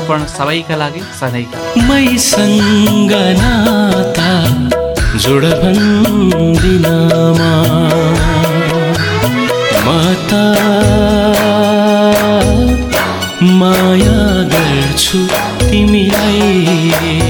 अर्पण सबैका लागि सधैँका। मैसँग नाता जोड भन्दिनमा माता माया गर्छु तिमीलाई।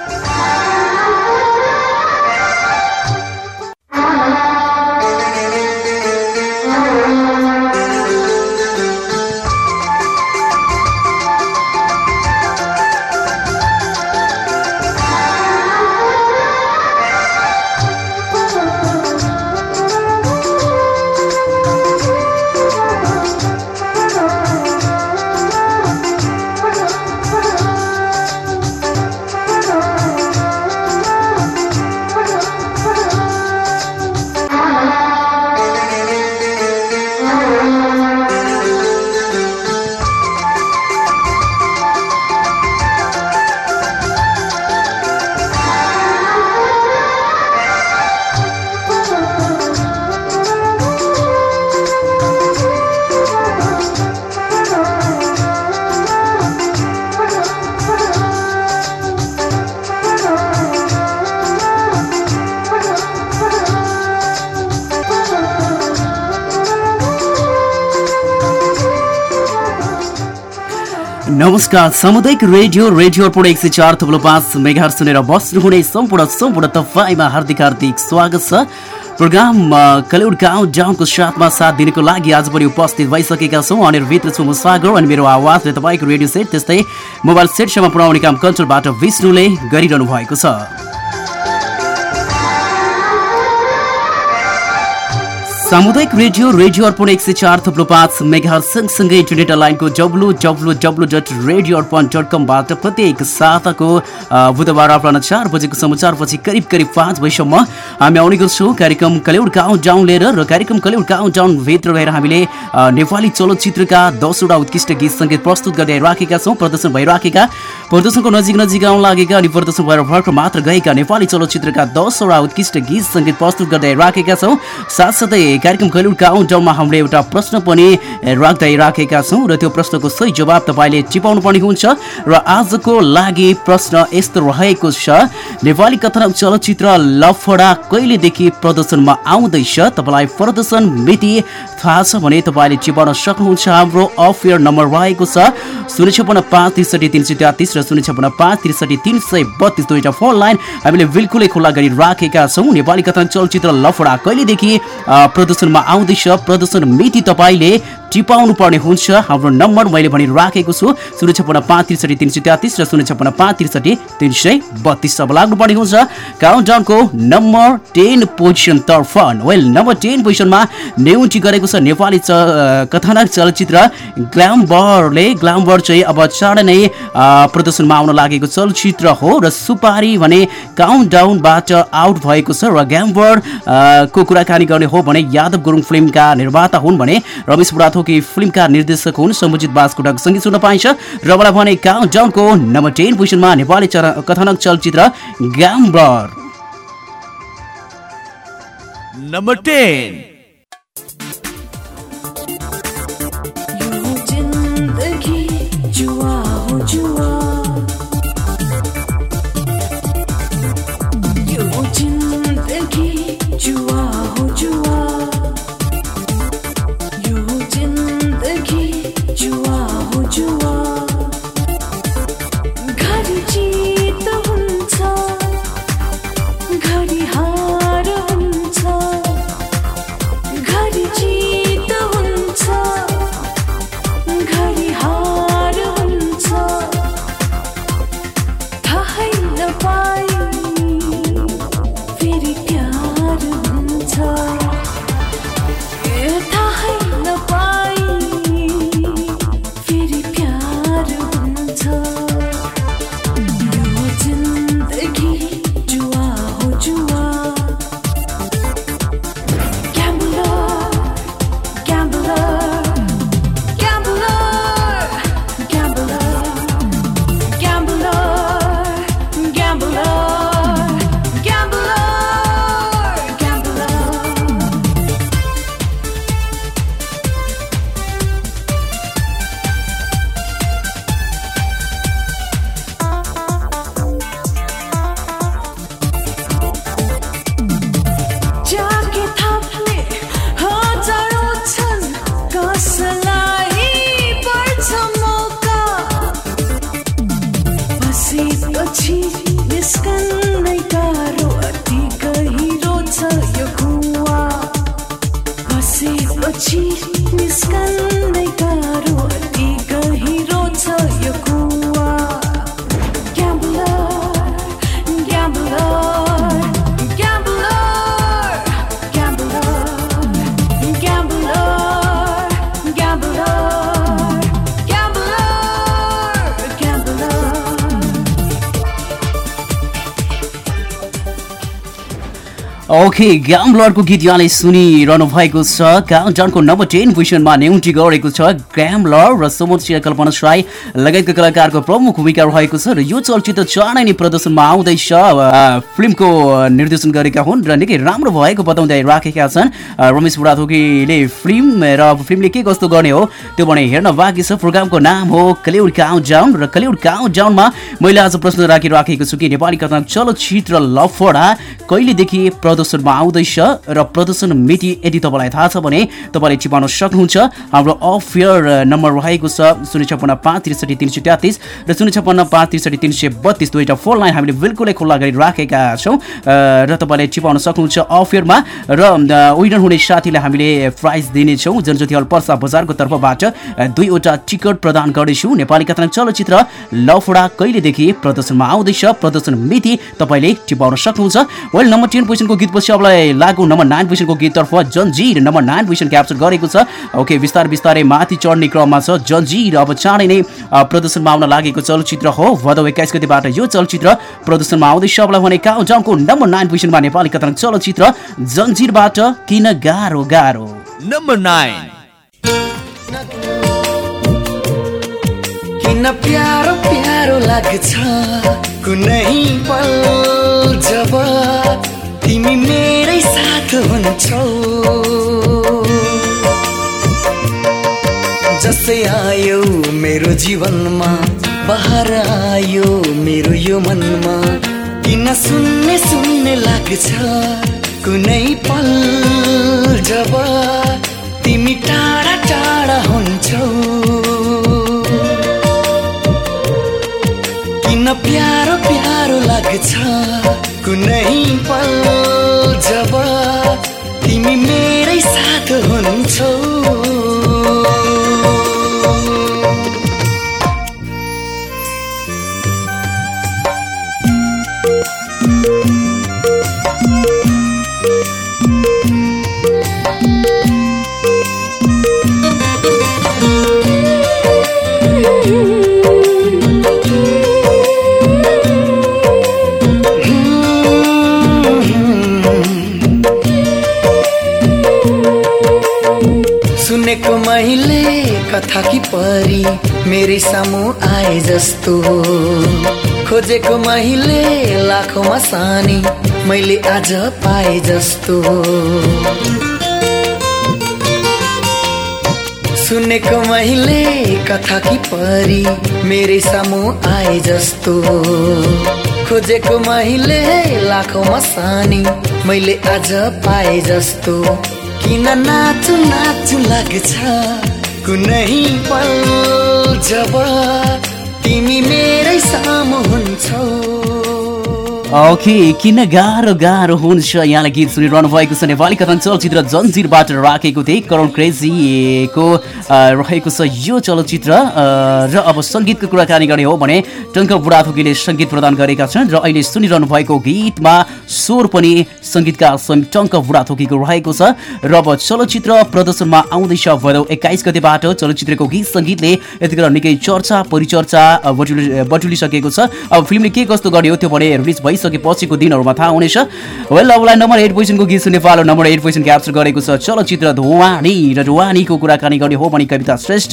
नमस्कार। सामुदायिक रेडियो रेडियो अर्पण एक सय चार थप्लो पाँच मेघार सुनेर बस्नुहुने सम्पूर्ण सम्पूर्ण तपाईँमा हार्दिक हार्दिक स्वागत छ। प्रोग्राम कलिउड गाउँ डाउनको साथमा साथ दिनको लागि आज पनि उपस्थित भइसकेका छौँ। अनि भित्र छु म सागर अनि मेरो आवाजले तपाईँको रेडियो सेट त्यस्तै मोबाइल सेटसम्म पुऱ्याउने काम कन्ट्रोलबाट विष्णुले गरिरहनु भएको छ। सामुदायिक रेडियो रेडियो अर्पण एक सय चार थप्लो पाँच मेगा सँगसँगै इन्टरनेट लाइनको W W W dot radio Arpan dot कमबाट प्रत्येक साताको बुधबार अपराह चार बजेको समाचारपछि करिब करिब पाँच बजीसम्म हामी आउने गर्छौँ। कार्यक्रम कलेउड गाउँ डाउन लिएर र कार्यक्रम कलेउड गाउँ डाउनभित्र रहेर हामीले नेपाली चलचित्रका दसवटा उत्कृष्ट गीत सङ्गीत प्रस्तुत गर्दै राखेका छौँ प्रदर्शन भइराखेका प्रदर्शनको नजिक नजिक आउन लागेका अनि प्रदर्शन भएर भर्खर मात्र गएका नेपाली चलचित्रका दसवटा उत्कृष्ट गीत सङ्गीत प्रस्तुत गर्दै राखेका छौँ। साथसाथै कार्यक्रम कलिउड काउन्टाउनमा हामीले एउटा प्रश्न पनि राख्दै राखेका छौँ र त्यो प्रश्नको सही जवाब तपाईँले टिपाउनु पर्ने हुन्छ र आजको लागि प्रश्न यस्तो रहेको छ नेपाली कथनक चलचित्र लफडा कहिलेदेखि प्रदर्शनमा आउँदैछ? तपाईँलाई प्रदर्शन मिति थाहा छ भने तपाईँले टिपाउन सक्नुहुन्छ। हाम्रो अफेयर नम्बर रहेको छ शून्य छपन्न पाँच त्रिसठी तिन सय तेत्तिस र शून्य छपन्न पाँच त्रिसठी तिन सय बत्तिस दुईवटा फोन लाइन हामीले बिल्कुलै खुल्ला गरिराखेका छौँ। नेपाली कथन चलचित्र लफडा कहिलेदेखि प्रदर्शनमा आउँदैछ। प्रदर्शन मिति तपाईँले टिपाउनु पर्ने हुन्छ। हाम्रो नम्बर मैले भनिराखेको छु। शून्य छपन्न पाँच त्रिसठी तिन सय तेत्तिस र शून्य छपन्न पाँच त्रिसठी तिन सय बत्तिस अब लाग्नुपर्ने हुन्छ। काउन्टाउनको नम्बर टेन पोजिसन तर्फ वेल नम्बर टेन पोजिसनमा नेउटी गरेको छ नेपाली च कथानक चलचित्र ग्ल्याम्बरले। ग्ल्याम्बर चाहिँ अब चाँडै नै प्रदर्शनमा आउन लागेको चलचित्र हो र सुपारी भने काउन्ट डाउनबाट आउट भएको छ र ग्याम्बर को कुराकानी गर्ने हो भने यादव गुरुङ फिल्मका निर्माता हुन् भने रमेश बुढाथोकी फिल्मका निर्देशक हुन् सम्बुजित बासकोटाको सङ्गीत सुन्न पाइन्छ। र मलाई भने काउन्ट डाउनको नम्बर टेन पोजिसनमा नेपाली कथानक चलचित्र ग्याम्बर। नम्बर टेन ओके ग्याम्लरको गीत यहाँले सुनिरहनु भएको छ काउन्टाउनको नम्बर टेन पोजिसनमा न्युटी गरेको छ ग्याम्लर र समुद्र कल्पना साई लगायतका कलाकारको प्रमुख भूमिका रहेको छ र यो चलचित्र चाँडै नै प्रदर्शनमा आउँदैछ फिल्मको निर्देशन गरेका हुन् र निकै राम्रो भएको बताउँदै राखेका छन् रमेश बुढाथोकीले फिल्म र फिल्मले के कस्तो गर्ने हो त्यो भने हेर्न बाँकी छ प्रोग्रामको नाम हो कलिउड काउन्ट डाउन र कलिउड काउन्ट डाउनमा मैले आज प्रश्न राखिराखेको छु कि नेपाली कथा चलचित्र लफडा कहिलेदेखि प्रदर्शनमा आउँदैछ र प्रदर्शन मिति यदि तपाईँलाई थाहा छ भने तपाईँले टिपाउन सक्नुहुन्छ। हाम्रो अफ इयर नम्बर रहेको छ शून्य छप्पन्न पाँच त्रिसठी तिन सय तेत्तिस र शून्य छप्पन्न पाँच त्रिसठी तिन सय बत्तिस दुईवटा फोन लाइन हामीले बिल्कुलै खुल्ला गरी राखेका छौँ र तपाईँले टिपाउन सक्नुहुन्छ अफ इयरमा र विनर हुने साथीलाई हामीले प्राइज दिनेछौँ। जनज्योति हल पर्सा बजारको तर्फबाट दुईवटा टिकट प्रदान गर्नेछौँ। नेपाली कथन चलचित्र लफडा कहिलेदेखि प्रदर्शनमा आउँदैछ? प्रदर्शन मिति तपाईँले टिपाउन सक्नुहुन्छ। वेल नम्बर टेन पोजिसनको गीतपछि अबलाई लागु नम्बर नाइन पोजिसनको गीततर्फ Janjir number nine position capture गरेको छ। ओके बिस्तारै बिस्तारै माथि चढ्ने क्रममा छ। जन्जिर अब चाँडै नै प्रदर्शनमा आउन लागेको चलचित्र हो। भदौ एक्काइस गतिबाट यो चलचित्र प्रदर्शनमा आउँदैछ अबलाई भने काउन्टाउनको नम्बर नाइन पोजिसनमा नेपाली कथन चलचित्र जन्जिरबाट किन गाह्रो गाह्रो? Number nine. किन प्यारो प्यारो लाग्छ कुनै पल जब तिमी मेरै साथ हुन्छौ। जसै आयो मेरो जीवनमा बहार आयो मेरो यो मनमा किन सुन्ने सुन्ने लाग्छ कुनै पल जब तिमी टाढा टाढा हुन्छौ। किन प्यारो प्यारो लाग्छ कुनै पल। मेरै सामु आए जस्तो। खोजेको मैले लाखौँमा सानी मैले आज पाए जस्तो। सुनेको मैले कथा कि परी मेरै सामु आए जस्तो। खोजेको मैले लाखौँमा सानी मैले आज पाए जस्तो। किन नाचु नाचु लाग्छ कुनै पल जब तिमी मेरै सामु हुन्छौ। ओके किन गाह्रो गाह्रो हुन्छ यहाँलाई गीत सुनिरहनु भएको छ नेपाली कथन चलचित्र जन्जिरबाट राखेको थिएँ करोड क्रेजीको रहेको छ यो चलचित्र। र अब सङ्गीतको कुराकानी गर्ने हो भने टङ्क बुढाथोकीले सङ्गीत प्रदान गरेका छन् र अहिले सुनिरहनु भएको गीतमा स्वर पनि सङ्गीतकार स्वयं टङ्क बुढाथोकीको रहेको छ। र अब चलचित्र प्रदर्शनमा आउँदैछ भदौ एक्काइस गतेबाट चलचित्रको गीत सङ्गीतले यतिखेर निकै चर्चा परिचर्चा बटुलि बटुलिसकेको छ। अब फिल्मले के कस्तो गर्ने हो त्यो भने रिलिज भइसकेपछिको दिनहरूमा थाहा हुनेछ। वेल अबलाई नम्बर एट पोजिसनको गीत सुन्ने नम्बर एट पोजिसन क्याप्चर गरेको छ। चलचित्र धुवानी र धुवानीको कुराकानी गर्ने हो भने कविता श्रेष्ठ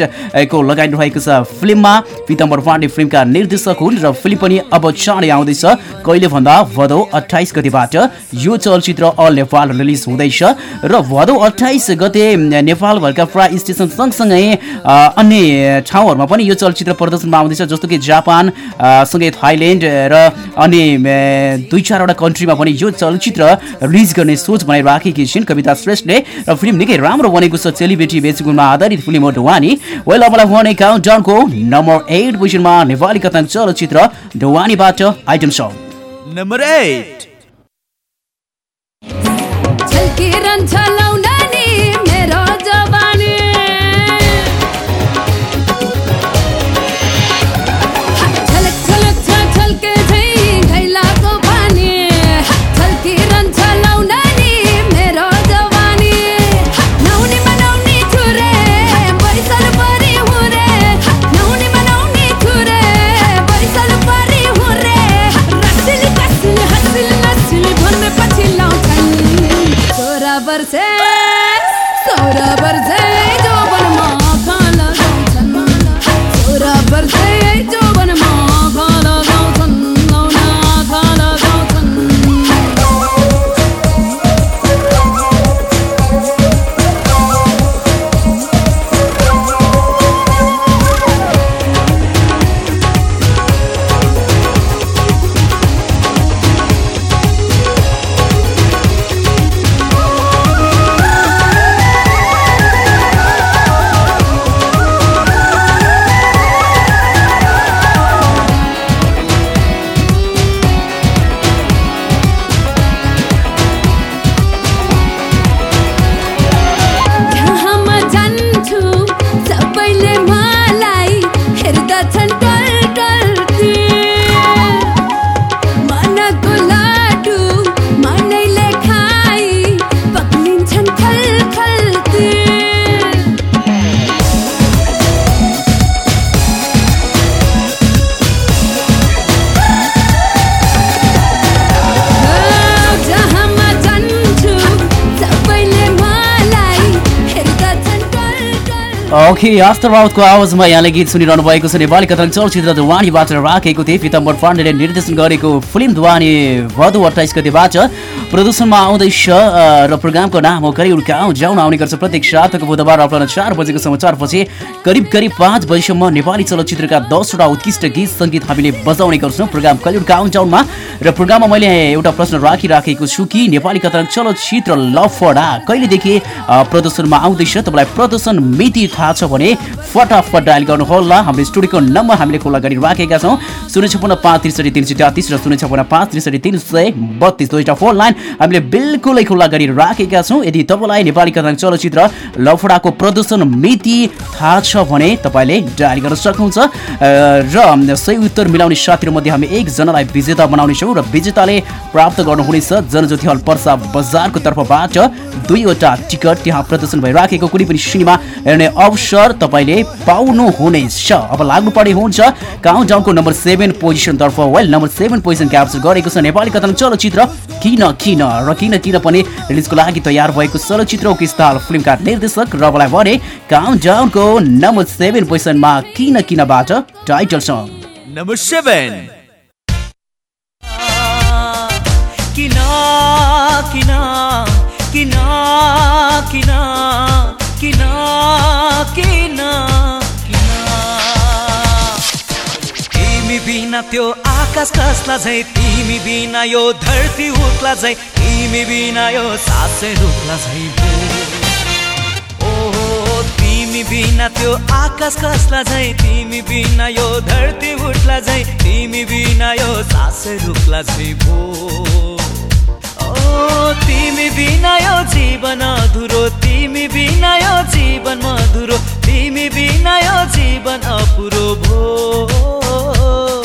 को लगाइरहेको छ फिल्ममा। पिताम्बर पाण्डे फिल्मका निर्देशक हुन् र फिल्म पनि अब चाँडै आउँदैछ। कहिले भन्दा भदौ अठाइस गति गतिबाट यो चलचित्र अल नेपाल रिलिज हुँदैछ र भदौ अठाइस गते नेपालभरका प्राय स्टेसन सँगसँगै अन्य ठाउँहरूमा पनि यो चलचित्र प्रदर्शनमा आउँदैछ जस्तो कि जापान सँगै थाइल्यान्ड र अन्य दुई चारवटा कन्ट्रीमा पनि यो चलचित्र रिलिज गर्ने सोच बनाइराखेकी छिन् कविता श्रेष्ठले र फिल्म निकै राम्रो बनेको छ सेलिब्रेटी बेचगुणमा आधारित फिल्म हो ढुवानी। वेल अब भने काउन्ट डाउनको नम्बर एट पोजिसनमा नेपाली कथन चलचित्र ढुवानीबाट item song number eight झल्किरहन्छ लौंडानी okay Astha राउतको आवाजमा यहाँले गीत सुनिरहनु भएको छ। नेपाली कथन चलचित्र धुवानीबाट राखेको थिए पिताम्बर पाण्डेले निर्देशन गरेको फिल्म धुवानी भदौ अठाइस गतिबाट प्रदर्शनमा आउँदैछ र प्रोग्रामको नाम हो करिब गाउँ जाउन आउने गर्छ प्रत्येक सातको बुधबार अपराह चार बजेको समाचारपछि करिब करिब पाँच बजीसम्म नेपाली चलचित्रका दसवटा उत्कृष्ट गीत सङ्गीत हामीले बजाउने गर्छौँ। प्रोग्राम कलिउड काउन्ट डाउनमा र प्रोग्राममा मैले एउटा प्रश्न राखिराखेको छु कि नेपाली कथन चलचित्र लफडा कहिलेदेखि प्रदर्शनमा आउँदैछ? तपाईँलाई प्रदर्शन मिति थाहा छ भने फटाफट डायल गर्नुहोला। हाम्रो स्टुडियोको नम्बर हामीले खुल्ला गरिराखेका छौँ। शून्य छपन्न पाँच त्रिसठी तिन सय तेत्तिस र शून्य छपन्न पाँच त्रिसठी तिन सय बत्तिस। दुईवटा फोन लाइन। हामीले बिल्कुलै खुल्ला गरिराखेका छौँ। यदि तपाईँलाई नेपाली कथन चलचित्र लफडाको प्रदर्शन मिति थाहा छ भने तपाईँले डायल गर्न सक्नुहुन्छ। र सही उत्तर मिलाउने साथीहरूमध्ये हामी एकजनालाई विजेता बनाउनेछौँ र विजेताले प्राप्त गर्नुहुनेछ। जनज्योति हल पर्सा बजारको तर्फबाट दुईवटा टिकट त्यहाँ प्रदर्शन भइराखेको कुनै पनि सिनेमा हेर्ने अवसर तपाईँले पाउनुहुनेछ। अब लाग्नु पर्ने हुन्छ काउन्ट डाउनको number seven पोजिसनतर्फ well number seven position capture गरेको छ नेपाली कथन चलचित्र। किन किन? र किन किन पनि रिलिजको लागि तयार भएको चलचित्र किस्ताल फिल्मका निर्देशक रबलाई भने काउन्ट डाउनको नम्बर सेभेन पोजिसनमा किन किनबाट टाइटल सङ्ग नम्बर सेभेन। किन किन किन किन किन किन तिमी बिना त्यो आकाश कसला झै तिमी बिना यो धरती उठ्ला झै तिमी बिना यो सासै रुख्ला झै ओ तिमी बिना त्यो आकाश कसला झै तिमी बिना यो धरती उठ्ला झै तिमी बिना यो सासै रुख्ला झै भो। तिमी बिना यो जीवन अधुरो तिमी बिना यो जीवन मधुरो तिमी बिना यो जीवन अपुरो भो।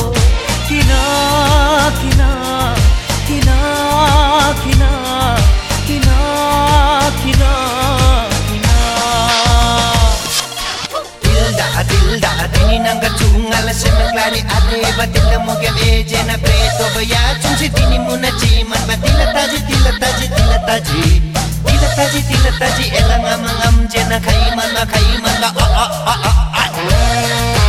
కినా కినా కినా కినా కినా తినినంగ చూంగల శమగ్లాని అదే బతిల ముగలే జన ప్రేతోబయా చుంచి తిని మున చీమన్ బతిల తాజి తిల తాజి తిల తాజి తిల తాజి తిల తాజి ఎలంగ మంగం జన ఖైమన్ ఖైమన్ ఆ ఆ ఆ ఆ.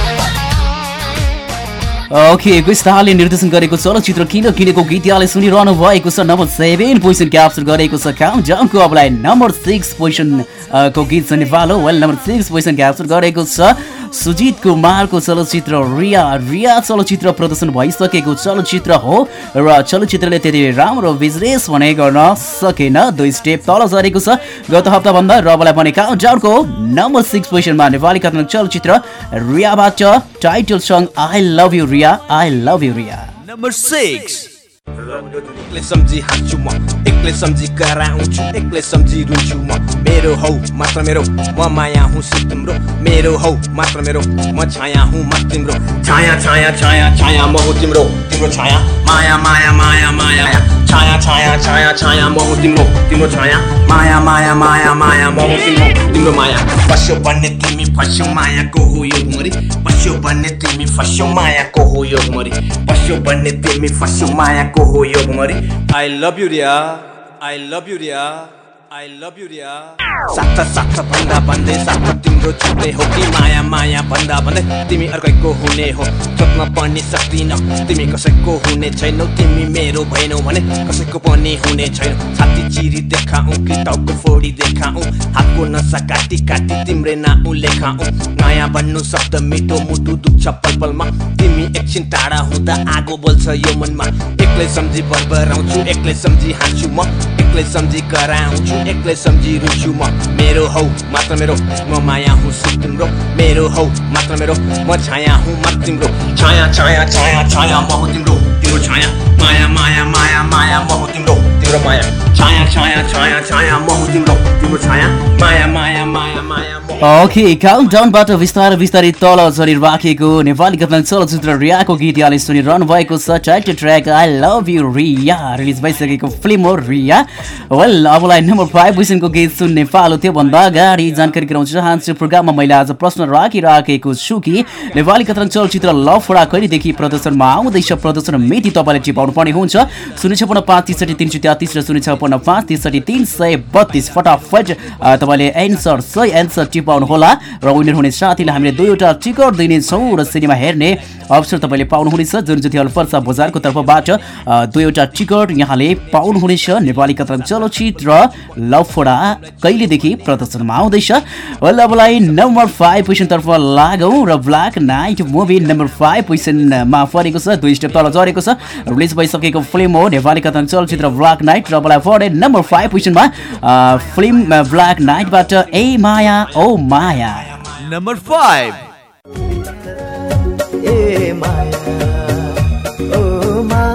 ओके गुस्ताले निर्देशन गरेको चलचित्र किन किनेको गीत यहाँले सुनिरहनु भएको छ नम्बर सेभेन पोजिसन क्याप्चर गरेको छ काउन्ट डाउनको अबलाई नम्बर सिक्स पोजिसन को गीत छ Nepal well number six position capture गरेको छ सुजित कुमारको चलचित्र रिया रिया चलचित्र प्रदर्शन भइसकेको चलचित्र हो र चलचित्रले त्यति राम्रो बिजनेस भने गर्न सकेन दुई स्टेप तल झरेको छ गत हप्ताभन्दा रबलाई पनि काउन्ट डाउनको नम्बर सिक्स पोजिसनमा नेपाली कथन चलचित्र रियाबाट title song I Love You Ria, I Love You Ria. Number 6. एक्लै सम्झी म एक्लै सम्झी कराउँछु एक्लै सम्झी रुन्छु म मेरो हौ मात्र मेरो म माया हुँ सि तिम्रो मेरो हौ मात्र मेरो म छाया हुँ म तिम्रो छाया छाया छाया छाया म हो तिम्रो तिम्रो छाया माया माया माया माया छाया छाया छाया छाया म हो तिम्रो तिम्रो छाया माया माया माया माया म हो तिम्रो तिम्रो माया पस्यो भन्ने तिमी फस्यौ मायाको हो यो मरि पस्यो भन्ने तिमी फस्यौ मायाको हो यो मरि पस्यो भन्ने तिमी फस्यौ मायाको हो यो मरि I love you Riya I love you Riya I love you Riya साथ साथ भन्दा भन्दै साथ तिम्रो छुट्टै हो कि माया माया भन्दा भन्दै तिमी अर्कैको हुने हो सोध्न पनि सक्दिन तिमी कसैको हुने छैनौ तिमी मेरो भएनौ भने कसैको पनि हुने छैन। छाती चिरी देखाऊ कि टाउको फोडी देखाऊ हातको नसा काटी काटी तिम्रै नाउ लेखाऊ। नयाँ भन्नु शब्द मिठो मुटु दुख्छ पल पलमा तिमी एकछिन टाढा हुँदा आगो बोल्छ यो मनमा। एक्लै सम्झी बरबराउँछु एक्लै सम्झी हाँस्छु म एक्लै सम्झी कराउँछु। एक्लै सम्झी रुन्छु म मेरो हौ मात्र मेरो म माया हुँ सि तिम्रो मेरो हौ मात्र मेरो म छाया हुँ म तिम्रो छाया छाया छाया छाया म हो तिम्रो तिम्रो छाया माया माया माया माया म हो तिम्रो तिम्रो माया छाया छाया छाया छाया म हो तिम्रो तिम्रो छाया माया माया माया माया ओके काउन्ट डाउनबाट बिस्तारै बिस्तारै तल झरिराखेको नेपाली कथन चलचित्र रियाको गीत यहाँले सुनिरहनु भएको छ। Title track I love you Riya. Release भइसकेको फिल्म हो रिया। वेल अबलाई नम्बर फाइभ पोजिसनको गीत सुन्ने पालो त्योभन्दा अगाडि जानकारी गराउन चाहन्छु। प्रोग्राममा मैले आज प्रश्न राखिराखेको छु कि नेपाली कथन चलचित्र लफडा कहिलेदेखि प्रदर्शनमा आउँदैछ? प्रदर्शन मिति तपाईँले टिपाउनु पर्ने हुन्छ। शून्य छपन्न पाँच त्रिसठी तिन सय तेत्तिस र शून्य छपन्न पाँच त्रिसठी तिन सय बत्तिस। फटाफट तपाईँले एन्सर सही एन्सर टिपाउनु होला र विनर हुने साथीलाई हामीले दुईवटा टिकट दिनेछौँ र सिनेमा हेर्ने अवसर तपाईँले पाउनुहुनेछ। जुन जुन हलपर्सा बजारको तर्फबाट दुईवटा टिकट यहाँले पाउनुहुनेछ। नेपाली कथन चलचित्र लफडा कहिलेदेखि प्रदर्शनमा आउँदैछ। वल्लभलाई नम्बर फाइभ पोजिसनतर्फ लागौँ र black night movie number five पोजिसनमा परेको छ। दुई स्टेप तल झरेको छ। रिलिज भइसकेको फिल्म हो। नेपाली कथन चलचित्र ब्ल्याक नाइट र मलाई पढे नम्बर फाइभ पोजिसनमा अ, फिल्म ब्ल्याक नाइटबाट ए माया ओ माया। Number five. माया। ओ माया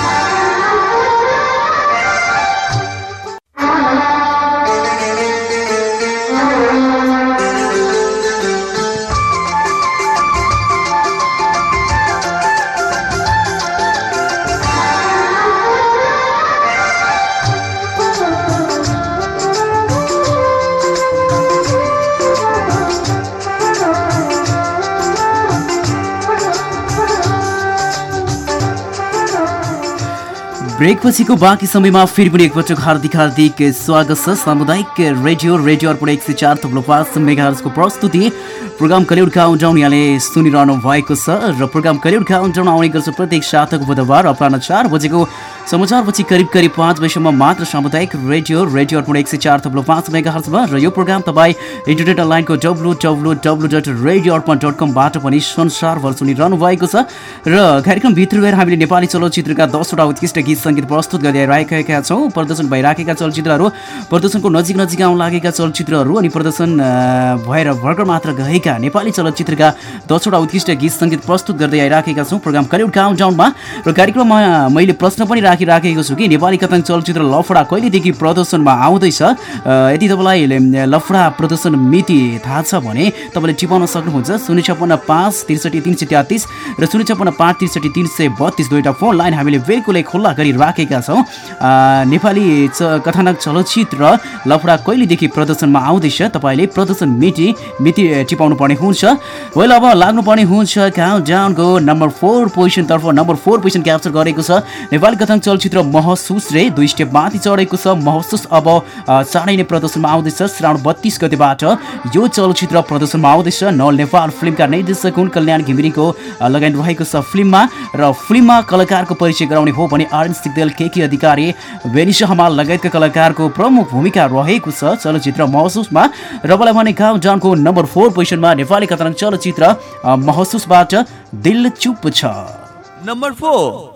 ब्रेकपछिको बाँकी समयमा फेरि पनि एकपटक हार्दिक हार्दिक स्वागत छ। सामुदायिक रेडियो रेडियो अर्पण एक सय चार थप्लो पाँच मेगाहरूको प्रस्तुति। प्रोग्राम कलिउड काउन्टाउन यहाँले सुनिरहनु भएको छ र प्रोग्राम कलिउड काउन्टाउन आउने गर्छ प्रत्येक सातक बुधबार अपराह चार बजेको समाचारपछि करिब करिब पाँच बजीसम्म मात्र सामुदायिक रेडियो रेडियो अर्पण एक सय चार थप्लो पाँच मेगा हर्चमा र यो प्रोग्राम तपाईँ इन्टरनेट लाइनको W W W dot radio Arpan dot कमबाट पनि संसारभर सुनिरहनु भएको छ। र कार्यक्रमभित्र गएर हामीले नेपाली चलचित्रका दसवटा उत्कृष्ट गीत सङ्गीत प्रस्तुत गर्दै राखेका छौँ। प्रदर्शन भइराखेका चलचित्रहरू प्रदर्शनको नजिक नजिक आउन लागेका चलचित्रहरू अनि प्रदर्शन भएर भर्खर मात्र गएका नेपाली चलचित्रका दसवटा उत्कृष्ट गीत सङ्गीत प्रस्तुत गर्दै आइराखेका छौँ। प्रोग्राम कलिउड काउन्टाउनमा र कार्यक्रममा मैले प्रश्न पनि राखिराखेको छु कि? नेपाली कथन चलचित्र लफडा कहिलेदेखि प्रदर्शनमा आउँदैछ? यदि तपाईँलाई लफडा प्रदर्शन मिति थाहा छ भने तपाईँले टिपाउन सक्नुहुन्छ। शून्य छप्पन्न पाँच त्रिसठी तिन सय तेत्तिस र शून्य छप्पन्न पाँच त्रिसठी तिन सय बत्तिस दुईवटा फोन लाइन हामीले बिल्कुलै खुल्ला गरिराखेका छौँ। नेपाली च कथानक चलचित्र लफडा कहिलेदेखि प्रदर्शनमा आउँदैछ? तपाईँले प्रदर्शन मिति मिति टिपाउनु पर्ने हुन्छ। वेल अब लाग्नुपर्ने हुन्छ। काउन्ट डाउनको नम्बर फोर पोजिसनतर्फ नम्बर फोर पोजिसन क्याप्चर गरेको छ। नेपाली कथन चलचित्र महसुस रे दुई स्टेप माथि चढेको छ महसुस। अब चाँडै नै प्रदर्शनमा आउँदैछ। श्रावण बत्तिस गतिबाट यो चलचित्र प्रदर्शनमा आउँदैछ। नल नेपाल फिल्मका निर्देशक हुन् कल्याण घिमिरेको लगानी रहेको छ फिल्ममा। र फिल्ममा कलाकारको परिचय गराउने हो भने आर्यन सिग्देल केके अधिकारी बेनिसा हमाल लगायतका कलाकारको प्रमुख भूमिका रहेको छ चलचित्र महसुसमा। र मलाई भने काउन्ट डाउनको नम्बर फोर पोजिसनमा नेपाली कथानक चलचित्र महसुसबाट दिल चुप छ। Number four.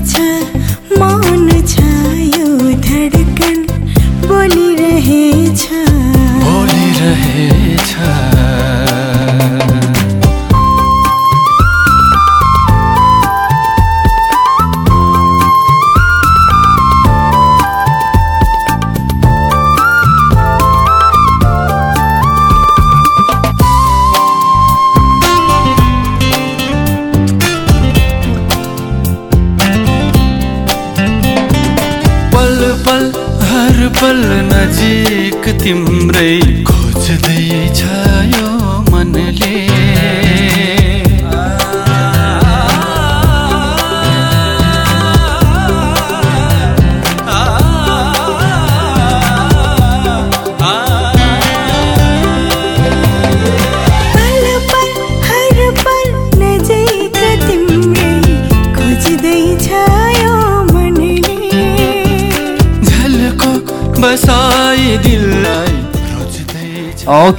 छ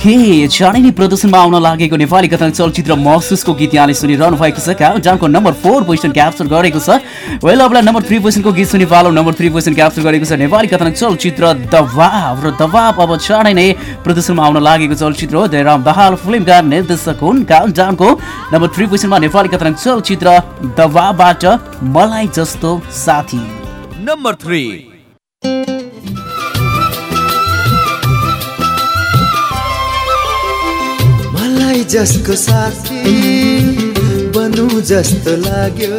ओके चाँडै प्रदर्शनमा आउन लागेको नेपाली कथन चलचित्र महसुसको गीत यहाँले सुनिरहनु भएको छ। काउन्टाउनको नम्बर फोर पोजिसन क्याप्चर गरेको छ। वेल अब नम्बर थ्री पोजिसनको गीत सुनि पालो नम्बर थ्री पोजिसन क्याप्चर गरेको छ नेपाली कथन चलचित्र दबाव। र दबाव अब चाँडै नै प्रदर्शनमा आउन लागेको चलचित्र हो। जयराम दाहाल फिल्मका निर्देशक हुन्। काउन्टाउनको नम्बर थ्री पोजिसनमा नेपाली कथन चलचित्र दबावबाट मलाई जस्तो साथी। Number three. जसको साथी बनु जस्तो लाग्यो।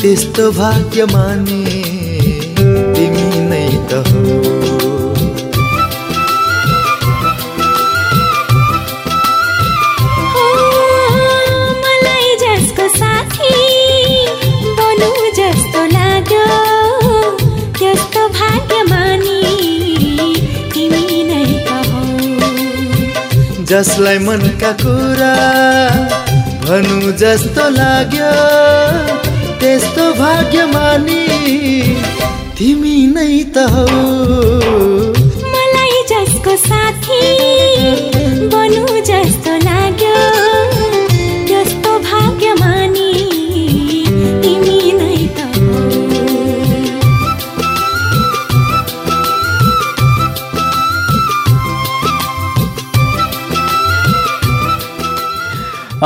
त्यस्तो भाग्य माने जसलाई मनका कुरा भनु जस्तो लाग्यो त्यस्तो भाग्य मानी तिमी नै त हो।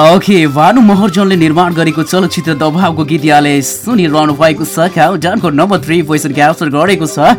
ओके भानु महर्जनले निर्माण गरेको चलचित्र दबावको गीत यहाँले सुनिरहनु भएको छ। काउन्टाउनको नम्बर थ्री पोजिसन क्याप्चर गरेको छ।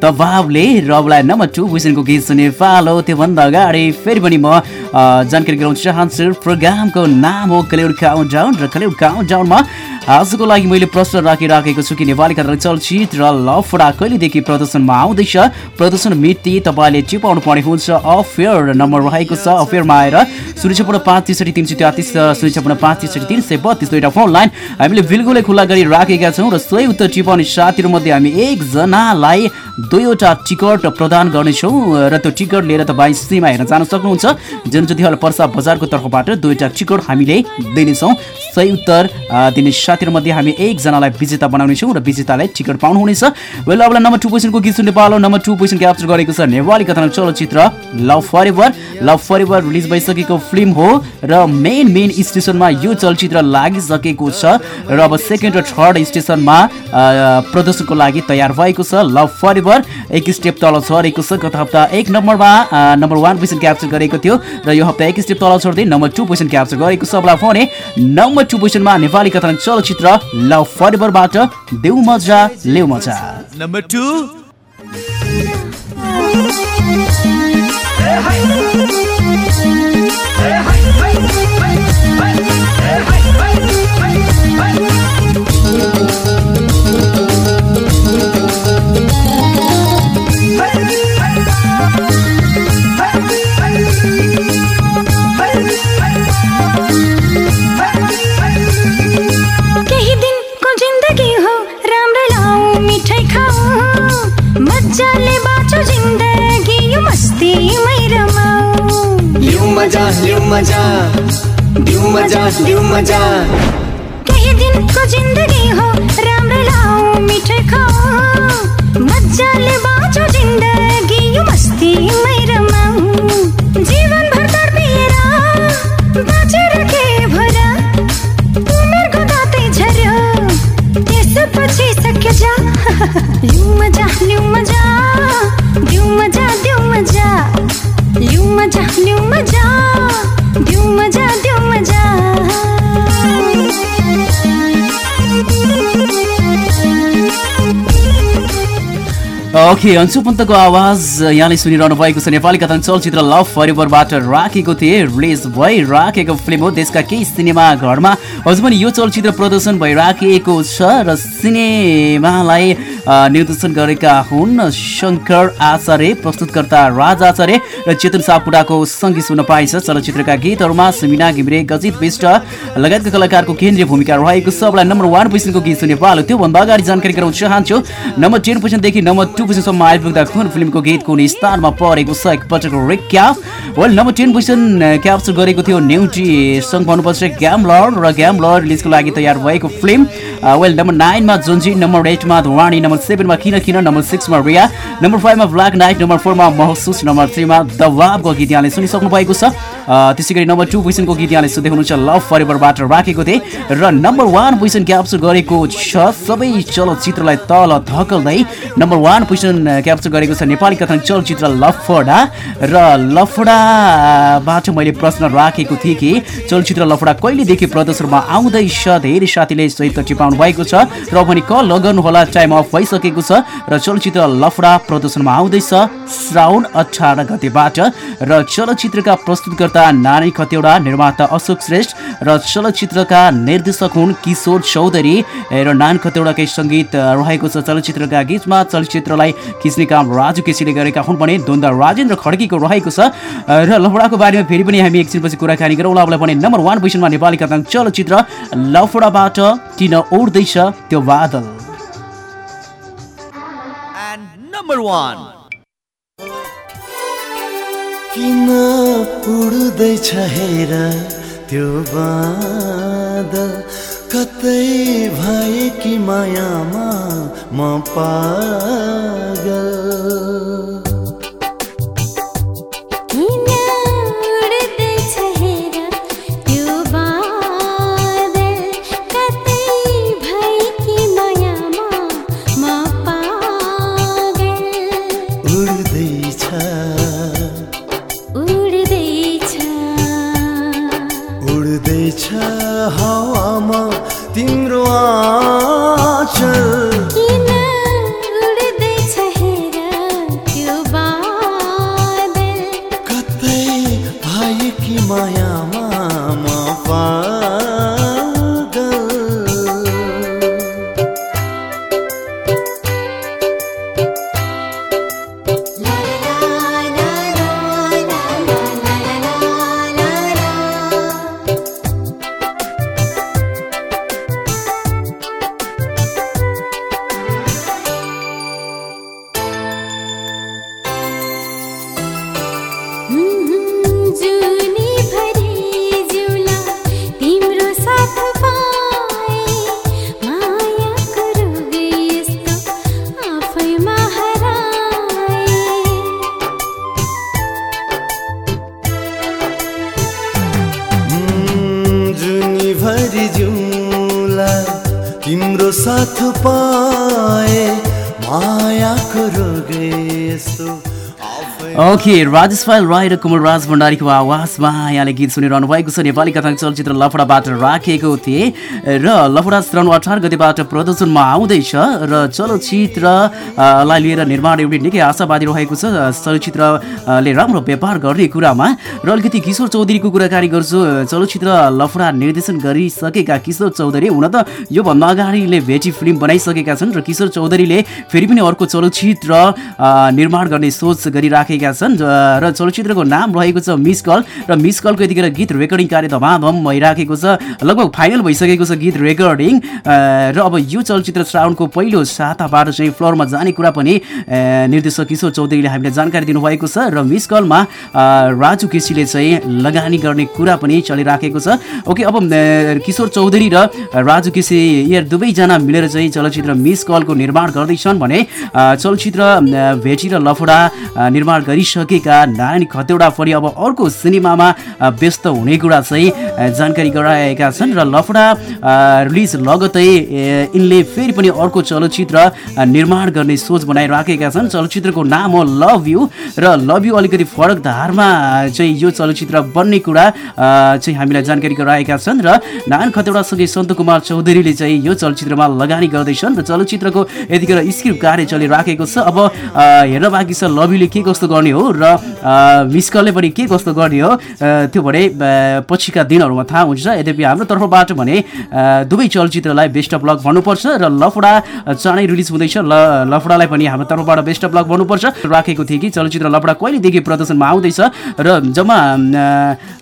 दबावले र अबलाई नम्बर टू पोजिसनको गीत सुने पालो त्योभन्दा अगाडि फेरि पनि म जानकारी गराउन चाहन्छु प्रोग्रामको नाम हो कलिउड काउन्टाउन र कलिउड काउन्टाउनमा आजको लागि मैले प्रश्न राखिराखेको छु कि नेपाली कथा चलचित्र लफडा कहिलेदेखि प्रदर्शनमा आउँदैछ? प्रदर्शन मिति तपाईँले टिपाउनु पर्ने हुन्छ। अफेयर नम्बर रहेको छ। अफेयरमा आएर शून्य छपन्न पाँच त्रिसठी तिन सय तेत्तिस शून्य छपन्न पाँच त्रिसठी तिन सय बत्तिस दुईवटा फोन लाइन हामीले बिल्कुलै खुल्ला गरी राखेका छौँ र सही उत्तर टिपाउने साथीहरूमध्ये हामी एकजनालाई दुईवटा टिकट प्रदान गर्नेछौँ र त्यो टिकट लिएर तपाईँ सिनेमा हेर्न जान सक्नुहुन्छ। जनज्योति हल पर्सा बजारको तर्फबाट दुईवटा टिकट हामीले दिनेछौँ। सही उत्तर दिने साथीहरूमध्ये हामी एकजनालाई विजेता बनाउनेछौँ र विजेतालाई टिकट पाउनुहुनेछ। वेल अब नम्बर टू पोजिसनको गीत सुन्ने पालो नम्बर टू पोजिसन क्याप्चर गरेको छ नेपाली कथन चलचित्र love forever love forever release भइसकेको फिल्म हो र मेन मेन स्टेसनमा यो चलचित्र लागिसकेको छ र अब सेकेन्ड र थर्ड स्टेसनमा प्रदर्शनको लागि तयार भएको छ लभ फर एभर एक स्टेप तल झरेको छ गत हप्ता एक नम्बरमा नम्बर वान पोजिसन क्याप्चर गरेको थियो। र यो हप्ता एक स्टेप तल छोड्दै नम्बर टू पोजिसन क्याप्चर गरेको छ अब भने नम्बर टू पोजिसनमा नेपाली कथन चलचित्र लभ फर एभरबाट देऊ मजा लेउ मजा। नम्बर टू रमाऊ लिउ मजा लिउ मजा लिउ मजा। लिउ मजा केही दिनको जिन्दगी हो राम्रो लाऊ मिठाई खाऊ मजाले बाँचो जिन्दगी यो मस्तीमै रमाऊ जीवनभर तडपिएर बाँचेर के भरा। उमेरको दाँतै झर्यो त्यसपछि सक्यो जा। लिउ मजा लिउ मजा दिउ मजा दिउ मजा। लिउ मजा मजा मजा ओके अन्सु पन्तको आवाज यहाँले सुनिरहनु भएको छ। नेपाली कथन चलचित्र लभ फरेभरबाट राखेको थिए रिलिज भइराखेको फिल्म हो देशका केही सिनेमा घरमा। अझ पनि यो चलचित्र प्रदर्शन भइराखेको छ र सिनेमालाई निर्देशन गरेका हुन् शङ्कर आचार्य प्रस्तुतकर्ता राज आचार्य र चेतन सापकोटाको सङ्गीत सुन्न पाइन्छ चलचित्रका गीतहरूमा समिना घिमिरे गजित विष्ट लगायतका कलाकारको केन्द्रीय भूमिका रहेको अब नम्बर वान पोजिसनको गीत सुन्ने पालो त्योभन्दा अगाडि जानकारी गराउन चाहन्छु। नम्बर टेन पोजिसनदेखि नम्बर टू पोजिसनसम्म आइपुग्दा कुन फिल्मको गीत कुन स्थानमा परेको छ। एकपटक recap well number ten position capture गरेको थियो न्युटी। सङ्ग भन्नुपर्छ ग्यामलर र ग्यामलर रिलिजको लागि तयार भएको फिल्म। वेल नम्बर नाइनमा जुन्जी नम्बर एटमा धुवानी नम्बर सेभेनमा किन किन नम्बर सिक्समा रिया नम्बर फाइभमा ब्ल्याक नाइट नम्बर फोरमा महसुस नम्बर थ्रीमा दबाबको गीत यहाँले सुनिसक्नु भएको छ। अ, त्यसै गरी नम्बर टू पोजिसनको गीत यहाँले सुन्दै हुनुहुन्छ। लभ फरेभरबाट राखेको थिएँ। र नम्बर वान पोजिसन क्याप्चर गरेको छ। सबै चलचित्रलाई तल धकल्दै नम्बर वान पोजिसन क्याप्चर गरेको छ नेपाली कथन चलचित्र लफडा र लफडाबाट मैले प्रश्न राखेको थिएँ कि चलचित्र लफडा कहिलेदेखि प्रदर्शनमा आउँदैछ? धेरै साथीले सही त टिपाउनु भएको छ र पनि कल गर्नुहोला टाइम अफ भइसकेको छ र चलचित्र लफडा प्रदर्शनमा आउँदैछ। श्रावण अठार गतेबाट र चलचित्रका प्रस्तुतकर्ता नारायण खतेौडा निर्माता अशोक श्रेष्ठ र चलचित्रका निर्देशक हुन् किशोर चौधरी। र नारायण खतेौडाकै सङ्गीत रहेको छ चलचित्रका गीतमा। चलचित्रलाई खिच्ने काम राजु केसीले गरेका हुन् भने द्वन्द राजेन्द्र खड्कीको रहेको छ। र लफडाको बारेमा फेरि पनि हामी एकछिनपछि कुराकानी गरौँ। उहाँलाई भने नम्बर वान पोजिसनमा नेपाली कथन चलचित्र लफडाबाट किन उड्दैछ त्यो बादल। किन उड्दैछ हेर त्यो बादल? कतै भए कि मायामा म पागल? ओके राजेश पाल राई र कुमार राज भण्डारीको आवाजमा यहाँले गीत सुनिरहनु भएको छ। नेपाली कथाङ चलचित्र लफडाबाट राखेको थिए र लफडा श्रावण अठार गतिबाट प्रदर्शनमा आउँदैछ र चलचित्रलाई लिएर निर्माण एउटै निकै आशावादी रहेको छ। चलचित्रले राम्रो व्यापार गर्ने कुरामा र अलिकति किशोर चौधरीको कुराकानी गर्छु। चलचित्र लफडा निर्देशन गरिसकेका किशोर चौधरी हुन त योभन्दा अगाडिले भेटी फिल्म बनाइसकेका छन् र किशोर चौधरीले फेरि पनि अर्को चलचित्र निर्माण गर्ने सोच गरिराखेका छन्। र चलचित्रको नाम रहेको छ मिस कल। र मिस कलको यतिखेर गीत रेकर्डिङ कार्य धमाधम भइराखेको छ। लगभग फाइनल भइसकेको छ गीत रेकर्डिङ र अब यो चलचित्र श्रावणको पहिलो साताबाट चाहिँ फ्लोरमा जाने कुरा पनि निर्देशक किशोर चौधरीले हामीले जानकारी दिनुभएको छ। र मिस कलमा राजु केसीले चाहिँ लगानी गर्ने कुरा पनि चलिराखेको छ। ओके अब किशोर चौधरी र राजु केसी यी दुवैजना मिलेर चाहिँ चलचित्र मिस कलको निर्माण गर्दैछन् भने चलचित्र भेटी र लफडा निर्माण गरिसकेका नारायण खतेडा पनि अब अर्को सिनेमामा व्यस्त हुने कुरा चाहिँ जानकारी गराएका छन् र लफडा रिलिज लगतै यिनले फेरि पनि अर्को चलचित्र निर्माण गर्ने सोच बनाइराखेका छन्। चलचित्रको नाम हो लभ यु र लभ यु अलिकति फरक धारमा चाहिँ यो चलचित्र बन्ने कुरा चाहिँ हामीलाई जानकारी गराएका छन् र नारायण खतेडासँगै सन्त कुमार चौधरीले चाहिँ यो चलचित्रमा लगानी गर्दैछन् र चलचित्रको यतिखेर स्क्रिप्ट कार्य चलिराखेको छ। अब हेर्न बाँकी छ लभ युले के कस्तो गर्ने हो? र मिसकलले पनि के कस्तो गर्ने हो त्यो भने पछिका दिनहरूमा थाहा हुन्छ। यद्यपि हाम्रो तर्फबाट भने दुवै चलचित्रलाई बेस्ट अफ लक भन्नुपर्छ र लफडा चाँडै रिलिज हुँदैछ। ल लफडालाई पनि हाम्रो तर्फबाट बेस्ट अफ लक भन्नुपर्छ। राखेको थिएँ कि चलचित्र लफडा कहिलेदेखि प्रदर्शनमा आउँदैछ र जम्मा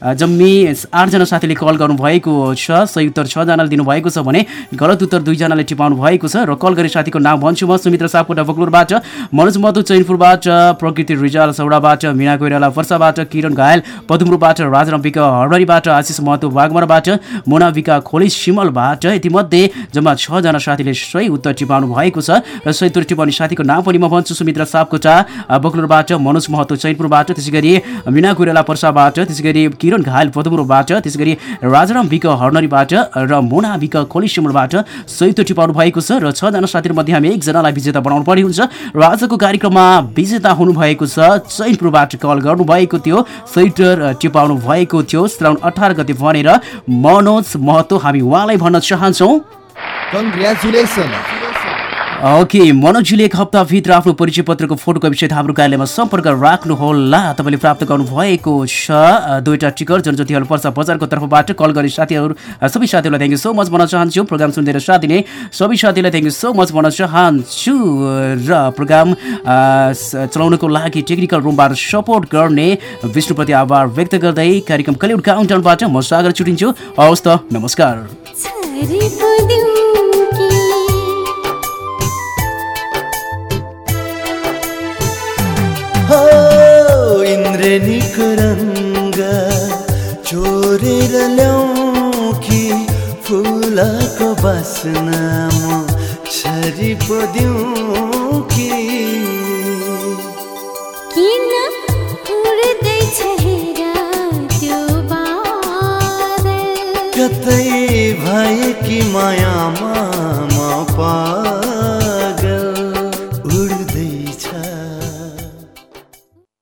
जम्मी आठजना साथीले कल गर्नुभएको छ सही उत्तर छजनाले दिनुभएको छ भने गलत उत्तर दुईजनाले टिपाउनु भएको छ र कल गरे साथीको नाम भन्छु म सुमित्र सापकोटा बक्लुरबाट मनोज मधु चैनपुरबाट प्रकृति रिजाल सौडाबाट मिना कोइराला वर्षाबाट किरण घायल पदुम्रोबाट राजरम्पिका हरडरीबाट आशिष महतो बागमरबाट मोना विका खोली सिमलबाट यतिमध्ये जम्मा छजना साथीले सही उत्तर टिपाउनु भएको छ र सही उत्तर टिपाउने साथीको नाम पनि म भन्छु सुमित्रा सापकोटा बक्लुरबाट मनोज महतो चैनपुरबाट त्यसै गरी मिना कोइराला पर्साबाट त्यसै गरी किरण घायल पदुम्रोबाट त्यसै गरी राजाराम विक हर्नरीबाट र मोना विक खोली सिमलबाट सही उत्तर टिपाउनु भएको छ र छजना साथीहरूमध्ये हामी एकजनालाई विजेता बनाउनु पर्ने हुन्छ। र आजको कार्यक्रममा विजेता हुनुभएको छ चैनपुरबाट कल गर्नुभएको थियो। स्वेटर टिपाउनु भएको थियो। श्रावण अठार गते भनेर मनोज महतो हामी उहाँलाई भन्न चाहन्छौँ। ओके मनोजीले एक हप्ताभित्र आफ्नो परिचय पत्रको फोटोको विषय हाम्रो कार्यालयमा सम्पर्क राख्नुहोला। तपाईँले प्राप्त गर्नुभएको छ दुईवटा टिकट जनज्योति हल पर्सा बजारको तर्फबाट कल गर्ने साथीहरू सबै साथीहरूलाई थ्याङ्क यू सो मच भन्न चाहन्छु। प्रोग्राम सुनिदिएर साथ दिने सबै साथीलाई थ्याङ्क यू सो मच भन्न चाहन्छु। र प्रोग्राम चलाउनको लागि टेक्निकल रुमबाट सपोर्ट गर्ने विष्णुप्रति आभार व्यक्त गर्दै कार्यक्रम कलिउड काउन्टाउनबाट म सागर छुटिन्छु। हवस् त नमस्कार। इन्द्रेणीको रङ्ग चोरेर ल्याउँ कि फुलको बासना म छरी पो दिउँ कि किन उड्दैछ हेर त्यो बादल? कतै भए कि मायामा म पागल